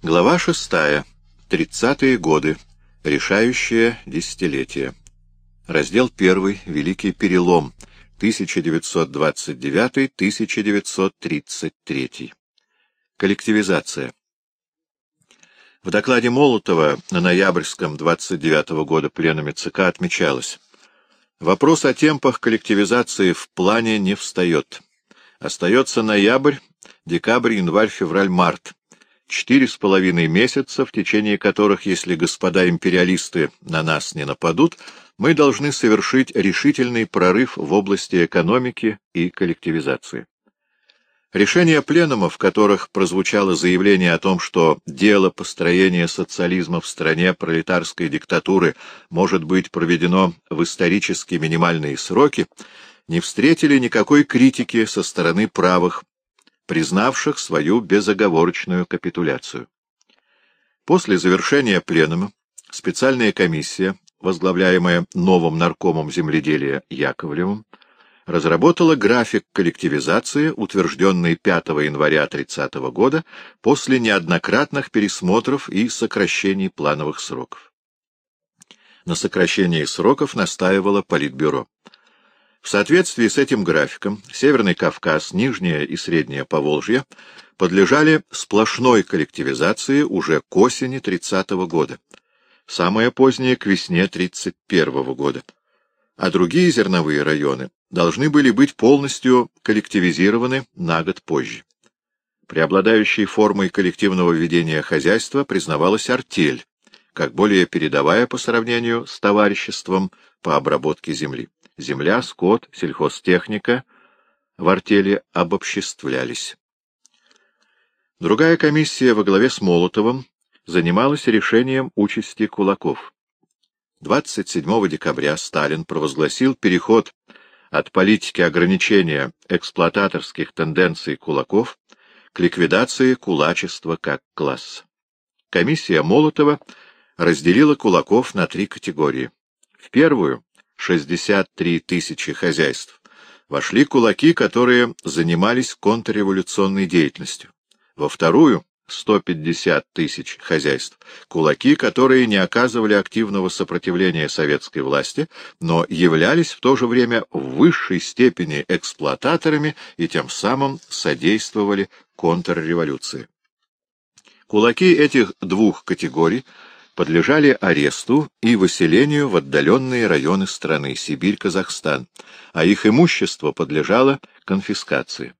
Глава шестая. Тридцатые годы. Решающее десятилетие. Раздел первый. Великий перелом. 1929-1933. Коллективизация. В докладе Молотова на ноябрьском 29 -го года пленуме ЦК отмечалось. Вопрос о темпах коллективизации в плане не встает. Остается ноябрь, декабрь, январь, февраль, март. Четыре с половиной месяца, в течение которых, если господа империалисты на нас не нападут, мы должны совершить решительный прорыв в области экономики и коллективизации. Решения пленума, в которых прозвучало заявление о том, что дело построения социализма в стране пролетарской диктатуры может быть проведено в исторически минимальные сроки, не встретили никакой критики со стороны правых, признавших свою безоговорочную капитуляцию. После завершения пленума специальная комиссия, возглавляемая новым наркомом земледелия Яковлевым, разработала график коллективизации, утвержденный 5 января 30 года после неоднократных пересмотров и сокращений плановых сроков. На сокращении сроков настаивало Политбюро. В соответствии с этим графиком Северный Кавказ, Нижнее и Среднее Поволжье подлежали сплошной коллективизации уже к осени 30 года, самое позднее к весне 31 года, а другие зерновые районы должны были быть полностью коллективизированы на год позже. Преобладающей формой коллективного ведения хозяйства признавалась артель, как более передовая по сравнению с товариществом по обработке земли. Земля, скот, сельхозтехника в артели обобществлялись. Другая комиссия во главе с Молотовым занималась решением участи кулаков. 27 декабря Сталин провозгласил переход от политики ограничения эксплуататорских тенденций кулаков к ликвидации кулачества как класса. Комиссия Молотова разделила кулаков на три категории. В первую — 63 тысячи хозяйств — вошли кулаки, которые занимались контрреволюционной деятельностью. Во вторую 150 тысяч хозяйств, кулаки, которые не оказывали активного сопротивления советской власти, но являлись в то же время в высшей степени эксплуататорами и тем самым содействовали контрреволюции. Кулаки этих двух категорий подлежали аресту и выселению в отдаленные районы страны Сибирь, Казахстан, а их имущество подлежало конфискации.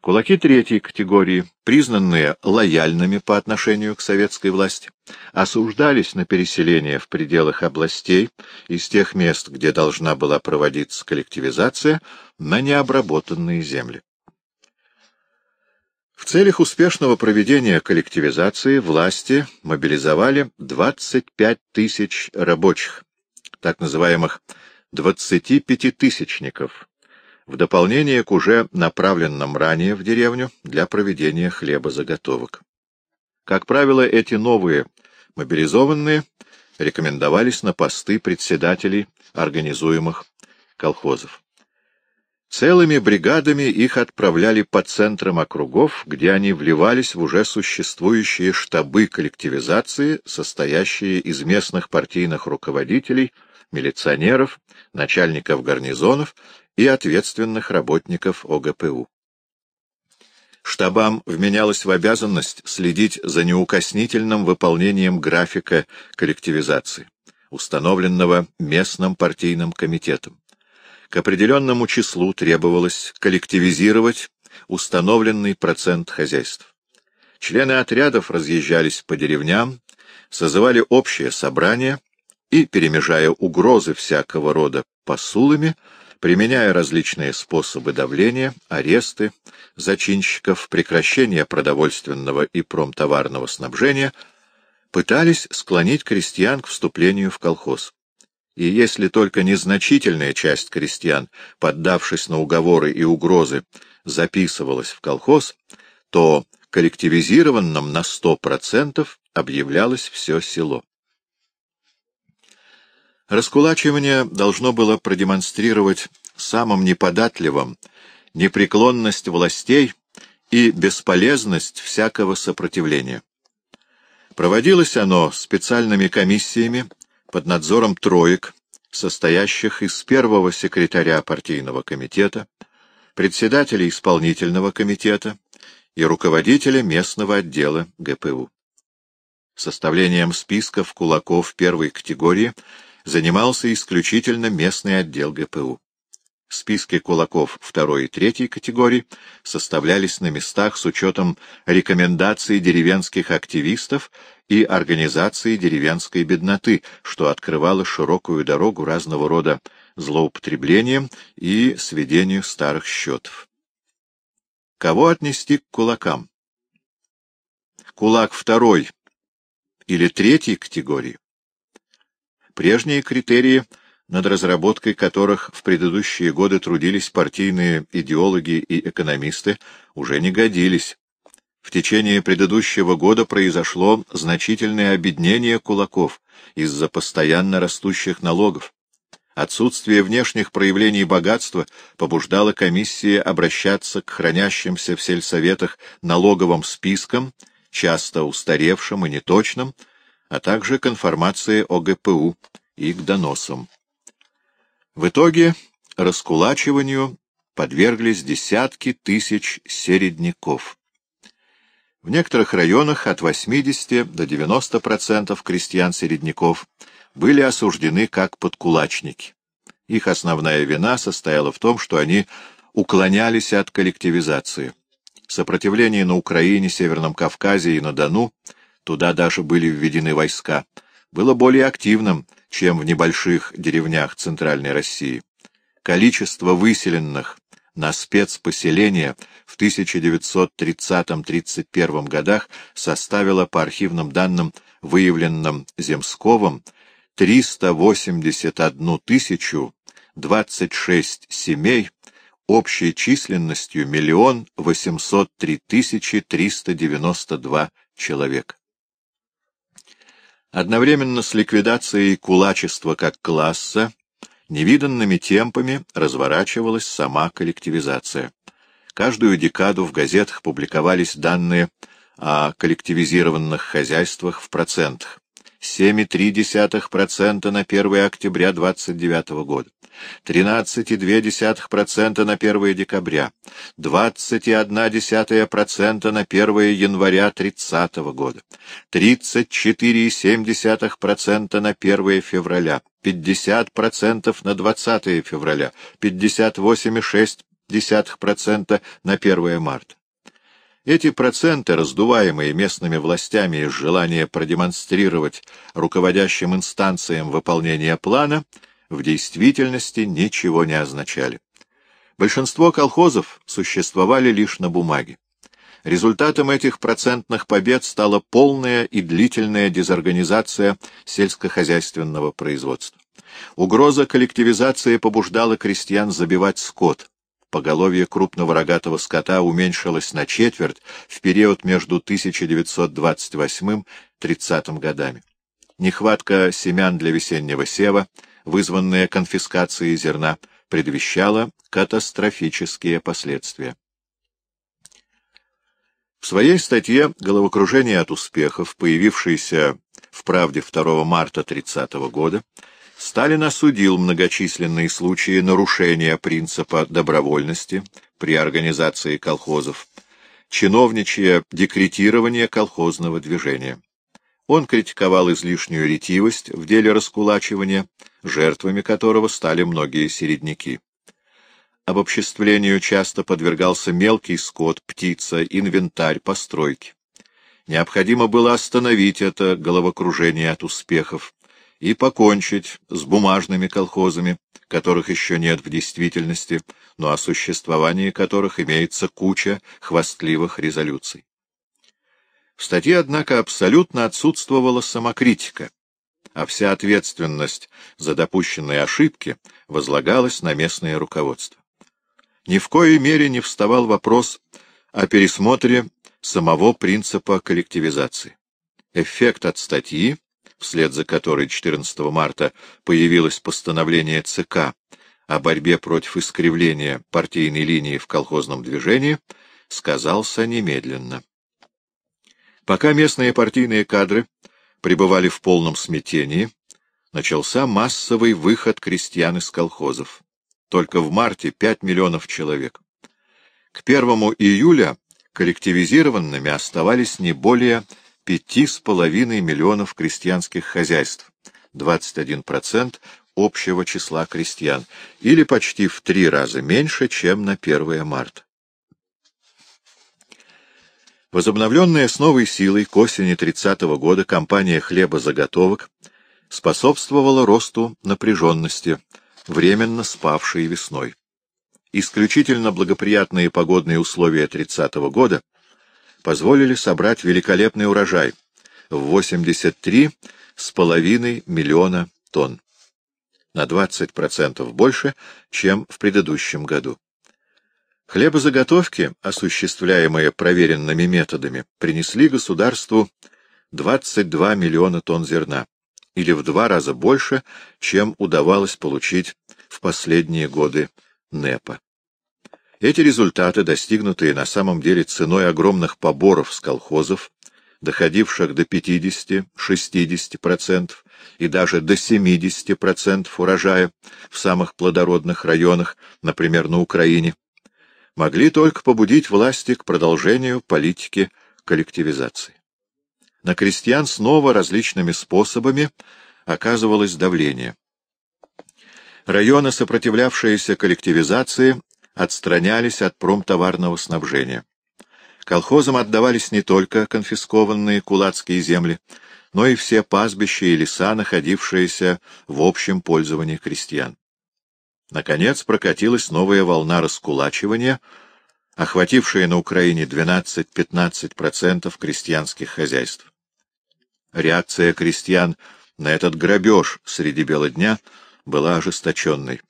Кулаки третьей категории, признанные лояльными по отношению к советской власти, осуждались на переселение в пределах областей из тех мест, где должна была проводиться коллективизация, на необработанные земли. В целях успешного проведения коллективизации власти мобилизовали 25 тысяч рабочих, так называемых «двадцатипятитысячников», в дополнение к уже направленным ранее в деревню для проведения хлебозаготовок. Как правило, эти новые мобилизованные рекомендовались на посты председателей организуемых колхозов. Целыми бригадами их отправляли по центрам округов, где они вливались в уже существующие штабы коллективизации, состоящие из местных партийных руководителей, милиционеров, начальников гарнизонов и ответственных работников ОГПУ. Штабам вменялось в обязанность следить за неукоснительным выполнением графика коллективизации, установленного местным партийным комитетом. К определенному числу требовалось коллективизировать установленный процент хозяйств. Члены отрядов разъезжались по деревням, созывали общее собрание и, перемежая угрозы всякого рода посулами, применяя различные способы давления, аресты, зачинщиков, прекращение продовольственного и промтоварного снабжения, пытались склонить крестьян к вступлению в колхоз. И если только незначительная часть крестьян, поддавшись на уговоры и угрозы, записывалась в колхоз, то коллективизированным на сто процентов объявлялось все село. Раскулачивание должно было продемонстрировать самым неподатливым непреклонность властей и бесполезность всякого сопротивления. Проводилось оно специальными комиссиями под надзором троек, состоящих из первого секретаря партийного комитета, председателя исполнительного комитета и руководителя местного отдела ГПУ. Составлением списков кулаков первой категории занимался исключительно местный отдел ГПУ. Списки кулаков второй и третьей категории составлялись на местах с учетом рекомендаций деревенских активистов и организации деревенской бедноты, что открывало широкую дорогу разного рода злоупотреблениям и сведению старых счетов. Кого отнести к кулакам? Кулак второй или третьей категории? Прежние критерии — над разработкой которых в предыдущие годы трудились партийные идеологи и экономисты, уже не годились. В течение предыдущего года произошло значительное обеднение кулаков из-за постоянно растущих налогов. Отсутствие внешних проявлений богатства побуждало комиссии обращаться к хранящимся в сельсоветах налоговым спискам, часто устаревшим и неточным, а также к информации о ГПУ и к доносам. В итоге раскулачиванию подверглись десятки тысяч середняков. В некоторых районах от 80 до 90% крестьян-середняков были осуждены как подкулачники. Их основная вина состояла в том, что они уклонялись от коллективизации. Сопротивление на Украине, Северном Кавказе и на Дону, туда даже были введены войска, было более активным, чем в небольших деревнях Центральной России. Количество выселенных на спецпоселения в 1930-31 годах составило по архивным данным, выявленным Земсковым, 381 тысячу 26 семей общей численностью миллион 803 тысячи 392 человека. Одновременно с ликвидацией кулачества как класса невиданными темпами разворачивалась сама коллективизация. Каждую декаду в газетах публиковались данные о коллективизированных хозяйствах в процентах. 7,3% на 1 октября 29 года, 13,2% на 1 декабря, 21,1% на 1 января 30 года, 34,7% на 1 февраля, 50% на 20 февраля, 58,6% на 1 марта. Эти проценты, раздуваемые местными властями из желания продемонстрировать руководящим инстанциям выполнение плана, в действительности ничего не означали. Большинство колхозов существовали лишь на бумаге. Результатом этих процентных побед стала полная и длительная дезорганизация сельскохозяйственного производства. Угроза коллективизации побуждала крестьян забивать скот, поголовье крупного рогатого скота уменьшилось на четверть в период между 1928 30 годами. Нехватка семян для весеннего сева, вызванная конфискацией зерна, предвещала катастрофические последствия. В своей статье «Головокружение от успехов», появившейся в «Правде» 2 марта 30 года, Сталин осудил многочисленные случаи нарушения принципа добровольности при организации колхозов, чиновничье декретирование колхозного движения. Он критиковал излишнюю ретивость в деле раскулачивания, жертвами которого стали многие середняки. Обобществлению часто подвергался мелкий скот, птица, инвентарь, постройки. Необходимо было остановить это головокружение от успехов, и покончить с бумажными колхозами, которых еще нет в действительности, но о существовании которых имеется куча хвастливых резолюций. В статье, однако, абсолютно отсутствовала самокритика, а вся ответственность за допущенные ошибки возлагалась на местное руководство. Ни в коей мере не вставал вопрос о пересмотре самого принципа коллективизации. Эффект от статьи вслед за которой 14 марта появилось постановление ЦК о борьбе против искривления партийной линии в колхозном движении, сказался немедленно. Пока местные партийные кадры пребывали в полном смятении, начался массовый выход крестьян из колхозов. Только в марте 5 миллионов человек. К 1 июля коллективизированными оставались не более 5,5 миллионов крестьянских хозяйств, 21% общего числа крестьян, или почти в три раза меньше, чем на 1 марта. Возобновленная с новой силой к осени 30 -го года кампания хлебозаготовок способствовала росту напряженности, временно спавшей весной. Исключительно благоприятные погодные условия 30 -го года позволили собрать великолепный урожай в 83,5 миллиона тонн, на 20% больше, чем в предыдущем году. Хлебозаготовки, осуществляемые проверенными методами, принесли государству 22 миллиона тонн зерна, или в два раза больше, чем удавалось получить в последние годы НЭПа. Эти результаты, достигнутые на самом деле ценой огромных поборов с колхозов, доходивших до 50-60% и даже до 70% урожая в самых плодородных районах, например, на Украине, могли только побудить власти к продолжению политики коллективизации. На крестьян снова различными способами оказывалось давление. Районы, сопротивлявшиеся коллективизации, отстранялись от промтоварного снабжения. Колхозам отдавались не только конфискованные кулацкие земли, но и все пастбища и леса, находившиеся в общем пользовании крестьян. Наконец прокатилась новая волна раскулачивания, охватившая на Украине 12-15% крестьянских хозяйств. Реакция крестьян на этот грабеж среди бела дня была ожесточенной.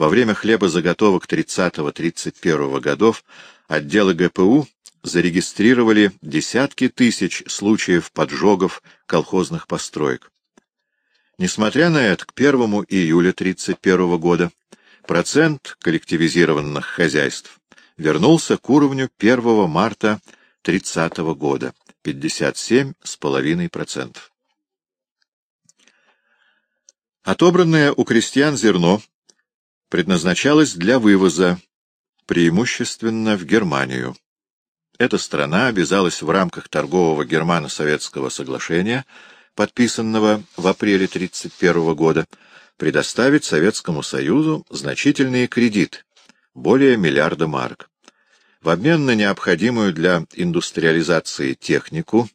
Во время хлебозаготовок 30-31 годов отделы ГПУ зарегистрировали десятки тысяч случаев поджогов колхозных построек. Несмотря на это, к 1 июля 1931 года процент коллективизированных хозяйств вернулся к уровню 1 марта 30 года — 57,5%. Отобранное у крестьян зерно предназначалось для вывоза, преимущественно в Германию. Эта страна обязалась в рамках торгового германо-советского соглашения, подписанного в апреле 1931 года, предоставить Советскому Союзу значительные кредиты, более миллиарда марок. В обмен на необходимую для индустриализации технику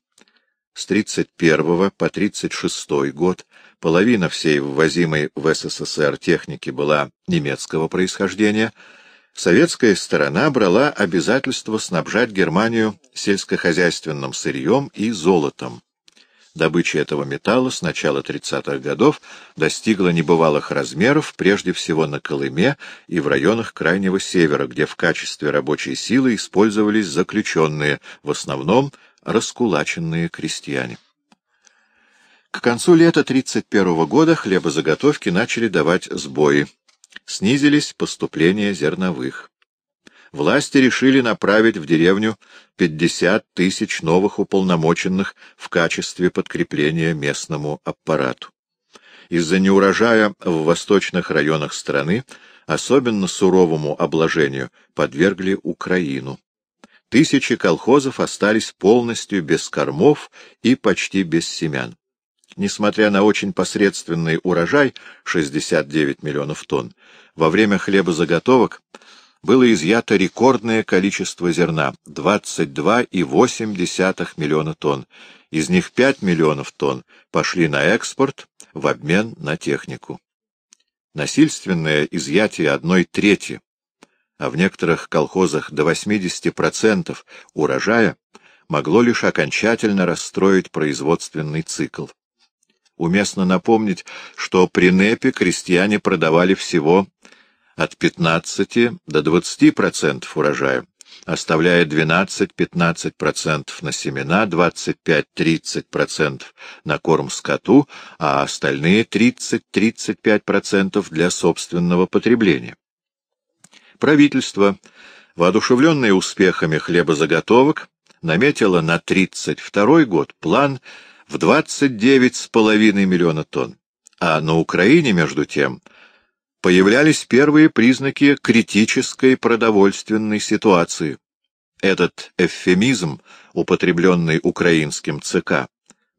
с 1931 по 1936 год половина всей ввозимой в СССР техники была немецкого происхождения, советская сторона брала обязательство снабжать Германию сельскохозяйственным сырьем и золотом. Добыча этого металла с начала 30-х годов достигла небывалых размеров, прежде всего на Колыме и в районах Крайнего Севера, где в качестве рабочей силы использовались заключенные, в основном раскулаченные крестьяне. К концу лета 1931 года хлебозаготовки начали давать сбои. Снизились поступления зерновых власти решили направить в деревню 50 тысяч новых уполномоченных в качестве подкрепления местному аппарату. Из-за неурожая в восточных районах страны особенно суровому обложению подвергли Украину. Тысячи колхозов остались полностью без кормов и почти без семян. Несмотря на очень посредственный урожай — 69 миллионов тонн, во время хлебозаготовок было изъято рекордное количество зерна — 22,8 миллиона тонн. Из них 5 миллионов тонн пошли на экспорт в обмен на технику. Насильственное изъятие одной трети, а в некоторых колхозах до 80% урожая, могло лишь окончательно расстроить производственный цикл. Уместно напомнить, что при НЭПе крестьяне продавали всего от 15 до 20% урожая, оставляя 12-15% на семена, 25-30% на корм скоту, а остальные 30-35% для собственного потребления. Правительство, воодушевленное успехами хлебозаготовок, наметила на 32 год план в 29,5 миллиона тонн, а на Украине, между тем, появлялись первые признаки критической продовольственной ситуации. Этот эвфемизм, употребленный украинским ЦК,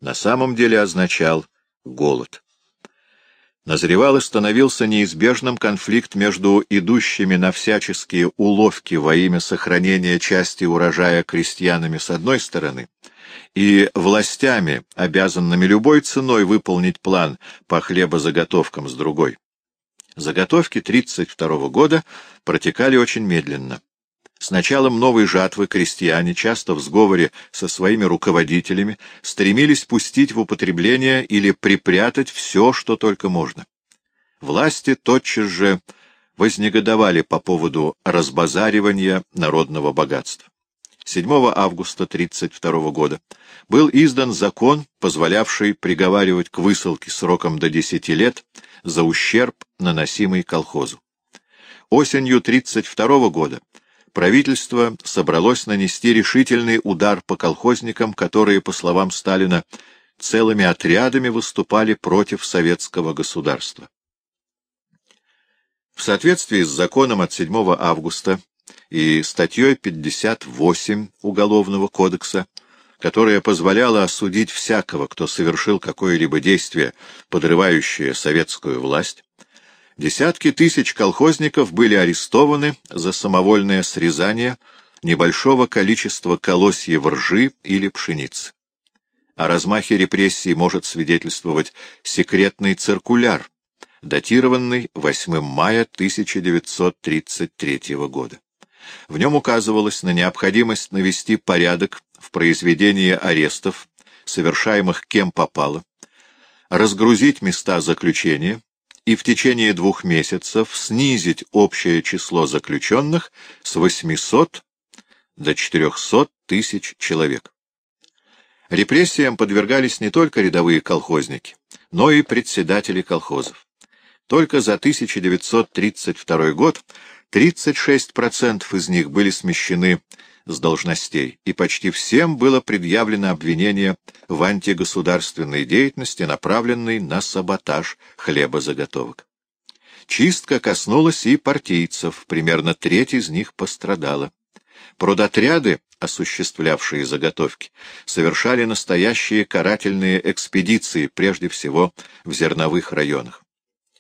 на самом деле означал голод. Назревал и становился неизбежным конфликт между идущими на всяческие уловки во имя сохранения части урожая крестьянами с одной стороны и властями, обязанными любой ценой выполнить план по хлебозаготовкам с другой. Заготовки 1932 года протекали очень медленно. С началом новой жатвы крестьяне, часто в сговоре со своими руководителями, стремились пустить в употребление или припрятать все, что только можно. Власти тотчас же вознегодовали по поводу разбазаривания народного богатства. 7 августа 1932 года был издан закон, позволявший приговаривать к высылке сроком до 10 лет за ущерб, наносимый колхозу. Осенью 1932 года правительство собралось нанести решительный удар по колхозникам, которые, по словам Сталина, целыми отрядами выступали против советского государства. В соответствии с законом от 7 августа и статьей 58 Уголовного кодекса, которая позволяла осудить всякого, кто совершил какое-либо действие, подрывающее советскую власть, десятки тысяч колхозников были арестованы за самовольное срезание небольшого количества колосьев ржи или пшеницы. О размахе репрессий может свидетельствовать секретный циркуляр, датированный 8 мая 1933 года. В нем указывалось на необходимость навести порядок в произведении арестов, совершаемых кем попало, разгрузить места заключения и в течение двух месяцев снизить общее число заключенных с 800 до 400 тысяч человек. Репрессиям подвергались не только рядовые колхозники, но и председатели колхозов. Только за 1932 год 36% из них были смещены с должностей, и почти всем было предъявлено обвинение в антигосударственной деятельности, направленной на саботаж хлебозаготовок. Чистка коснулась и партийцев, примерно треть из них пострадала. Продотряды, осуществлявшие заготовки, совершали настоящие карательные экспедиции, прежде всего в зерновых районах.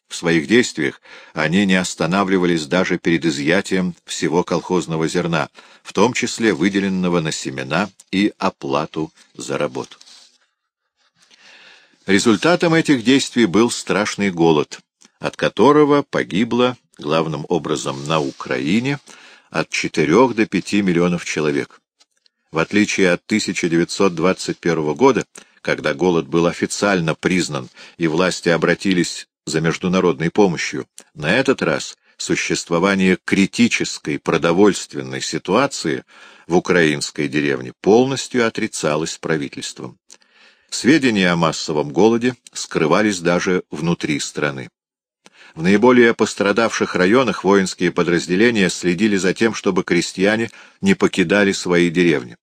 В своих действиях они не останавливались даже перед изъятием всего колхозного зерна, в том числе выделенного на семена и оплату за работу. Результатом этих действий был страшный голод, от которого погибло, главным образом на Украине, от 4 до 5 миллионов человек. В отличие от 1921 года, когда голод был официально признан и власти обратились за международной помощью. На этот раз существование критической продовольственной ситуации в украинской деревне полностью отрицалось правительством. Сведения о массовом голоде скрывались даже внутри страны. В наиболее пострадавших районах воинские подразделения следили за тем, чтобы крестьяне не покидали свои деревни.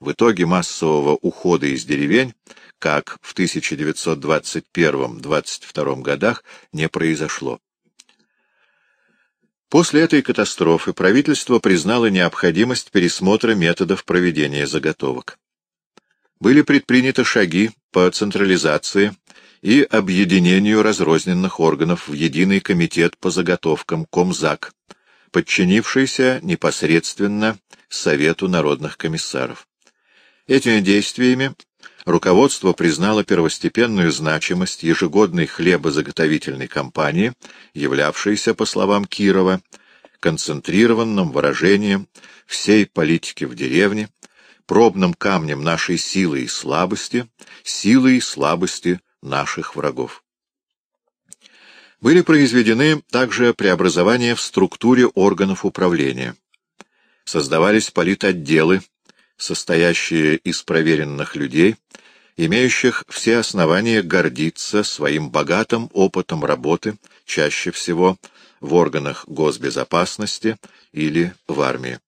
В итоге массового ухода из деревень как в 1921-22 годах, не произошло. После этой катастрофы правительство признало необходимость пересмотра методов проведения заготовок. Были предприняты шаги по централизации и объединению разрозненных органов в единый комитет по заготовкам Комзак, подчинившийся непосредственно Совету народных комиссаров. Этими действиями руководство признало первостепенную значимость ежегодной хлебозаготовительной кампании, являвшейся, по словам Кирова, концентрированным выражением всей политики в деревне, пробным камнем нашей силы и слабости, силы и слабости наших врагов. Были произведены также преобразования в структуре органов управления. Создавались политотделы, состоящие из проверенных людей, имеющих все основания гордиться своим богатым опытом работы, чаще всего в органах госбезопасности или в армии.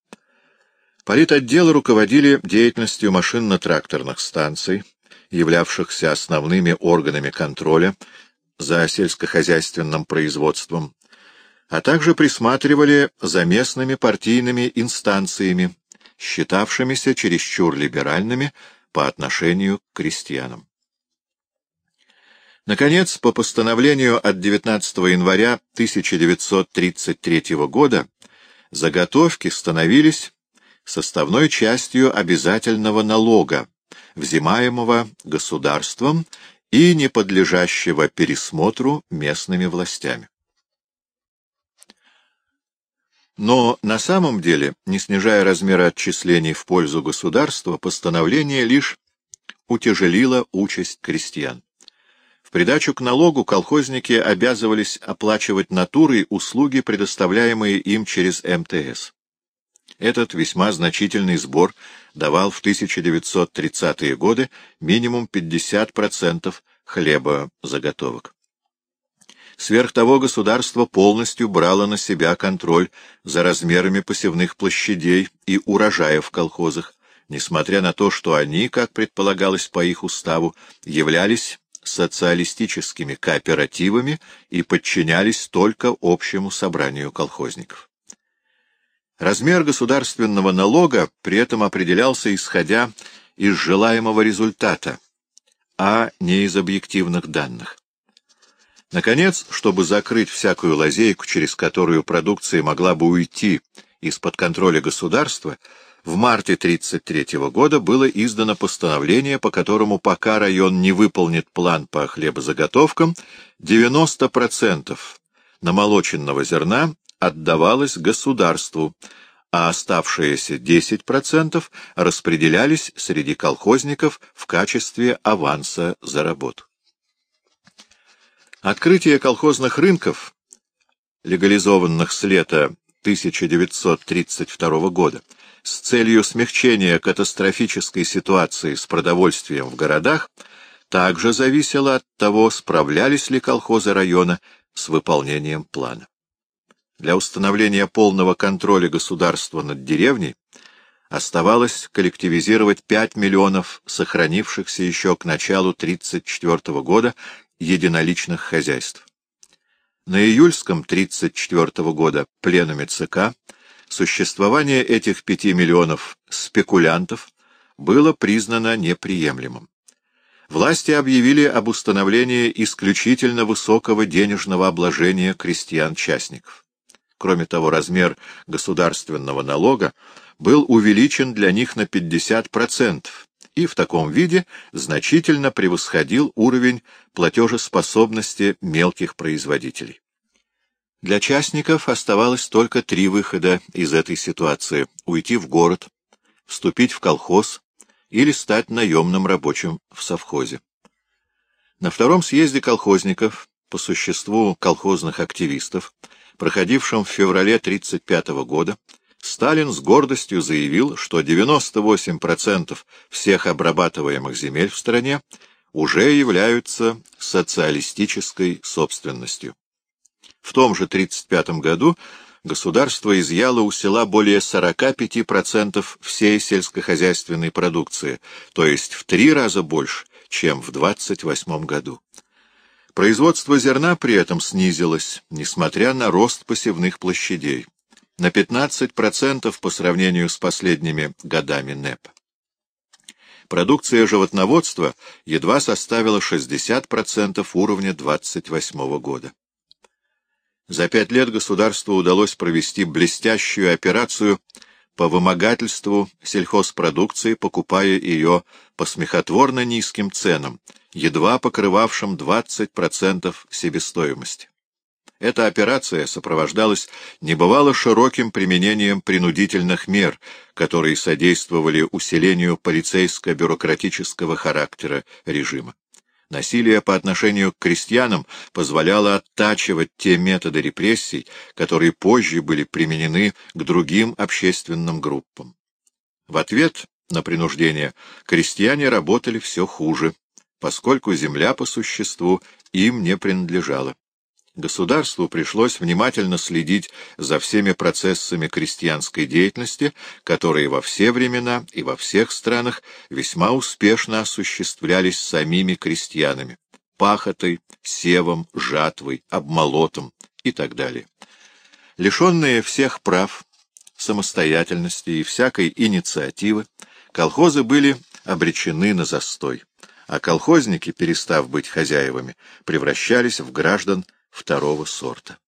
Политотделы руководили деятельностью машинно-тракторных станций, являвшихся основными органами контроля за сельскохозяйственным производством, а также присматривали за местными партийными инстанциями, считавшимися чересчур либеральными по отношению к крестьянам. Наконец, по постановлению от 19 января 1933 года заготовки становились составной частью обязательного налога, взимаемого государством и не подлежащего пересмотру местными властями. Но на самом деле, не снижая размера отчислений в пользу государства, постановление лишь утяжелило участь крестьян. В придачу к налогу колхозники обязывались оплачивать натурой услуги, предоставляемые им через МТС. Этот весьма значительный сбор давал в 1930-е годы минимум 50% хлеба заготовок. Сверх того, государство полностью брало на себя контроль за размерами посевных площадей и урожая в колхозах, несмотря на то, что они, как предполагалось по их уставу, являлись социалистическими кооперативами и подчинялись только общему собранию колхозников. Размер государственного налога при этом определялся исходя из желаемого результата, а не из объективных данных. Наконец, чтобы закрыть всякую лазейку, через которую продукция могла бы уйти из-под контроля государства, в марте 1933 года было издано постановление, по которому пока район не выполнит план по хлебозаготовкам, 90% намолоченного зерна отдавалось государству, а оставшиеся 10% распределялись среди колхозников в качестве аванса за работу. Открытие колхозных рынков, легализованных с лета 1932 года, с целью смягчения катастрофической ситуации с продовольствием в городах, также зависело от того, справлялись ли колхозы района с выполнением плана. Для установления полного контроля государства над деревней оставалось коллективизировать 5 миллионов сохранившихся еще к началу 1934 года единоличных хозяйств. На июльском 1934 года пленуме ЦК существование этих 5 миллионов спекулянтов было признано неприемлемым. Власти объявили об установлении исключительно высокого денежного обложения крестьян-частников. Кроме того, размер государственного налога был увеличен для них на 50% и в таком виде значительно превосходил уровень платежеспособности мелких производителей. Для частников оставалось только три выхода из этой ситуации — уйти в город, вступить в колхоз или стать наемным рабочим в совхозе. На втором съезде колхозников, по существу колхозных активистов, проходившем в феврале 1935 года, Сталин с гордостью заявил, что 98% всех обрабатываемых земель в стране уже являются социалистической собственностью. В том же 1935 году государство изъяло у села более 45% всей сельскохозяйственной продукции, то есть в три раза больше, чем в 1928 году. Производство зерна при этом снизилось, несмотря на рост посевных площадей, на 15% по сравнению с последними годами НЭП. Продукция животноводства едва составила 60% уровня 28 года. За пять лет государству удалось провести блестящую операцию по вымогательству сельхозпродукции, покупая ее по смехотворно низким ценам, едва покрывавшим 20% себестоимости. Эта операция сопровождалась небывало широким применением принудительных мер, которые содействовали усилению полицейско-бюрократического характера режима. Насилие по отношению к крестьянам позволяло оттачивать те методы репрессий, которые позже были применены к другим общественным группам. В ответ на принуждение крестьяне работали все хуже, поскольку земля по существу им не принадлежала. Государству пришлось внимательно следить за всеми процессами крестьянской деятельности, которые во все времена и во всех странах весьма успешно осуществлялись самими крестьянами — пахотой, севом, жатвой, обмолотом и так далее. Лишенные всех прав, самостоятельности и всякой инициативы, колхозы были обречены на застой, а колхозники, перестав быть хозяевами, превращались в граждан второго сорта.